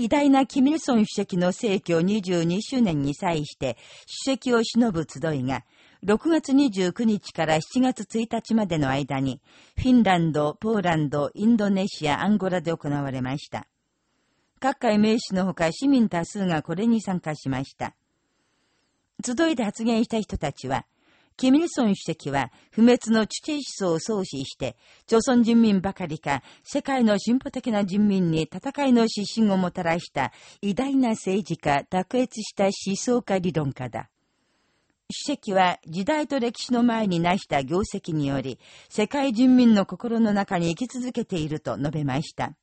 偉大なキミルソン主席の逝去22周年に際して、主席を偲ぶ集いが、6月29日から7月1日までの間に、フィンランド、ポーランド、インドネシア、アンゴラで行われました。各界名士のほか市民多数がこれに参加しました。集いで発言した人たちは、キミルソン主席は不滅の知知思想を創始して、朝鮮人民ばかりか世界の進歩的な人民に戦いの指針をもたらした偉大な政治家、卓越した思想家理論家だ。主席は時代と歴史の前に成した業績により、世界人民の心の中に生き続けていると述べました。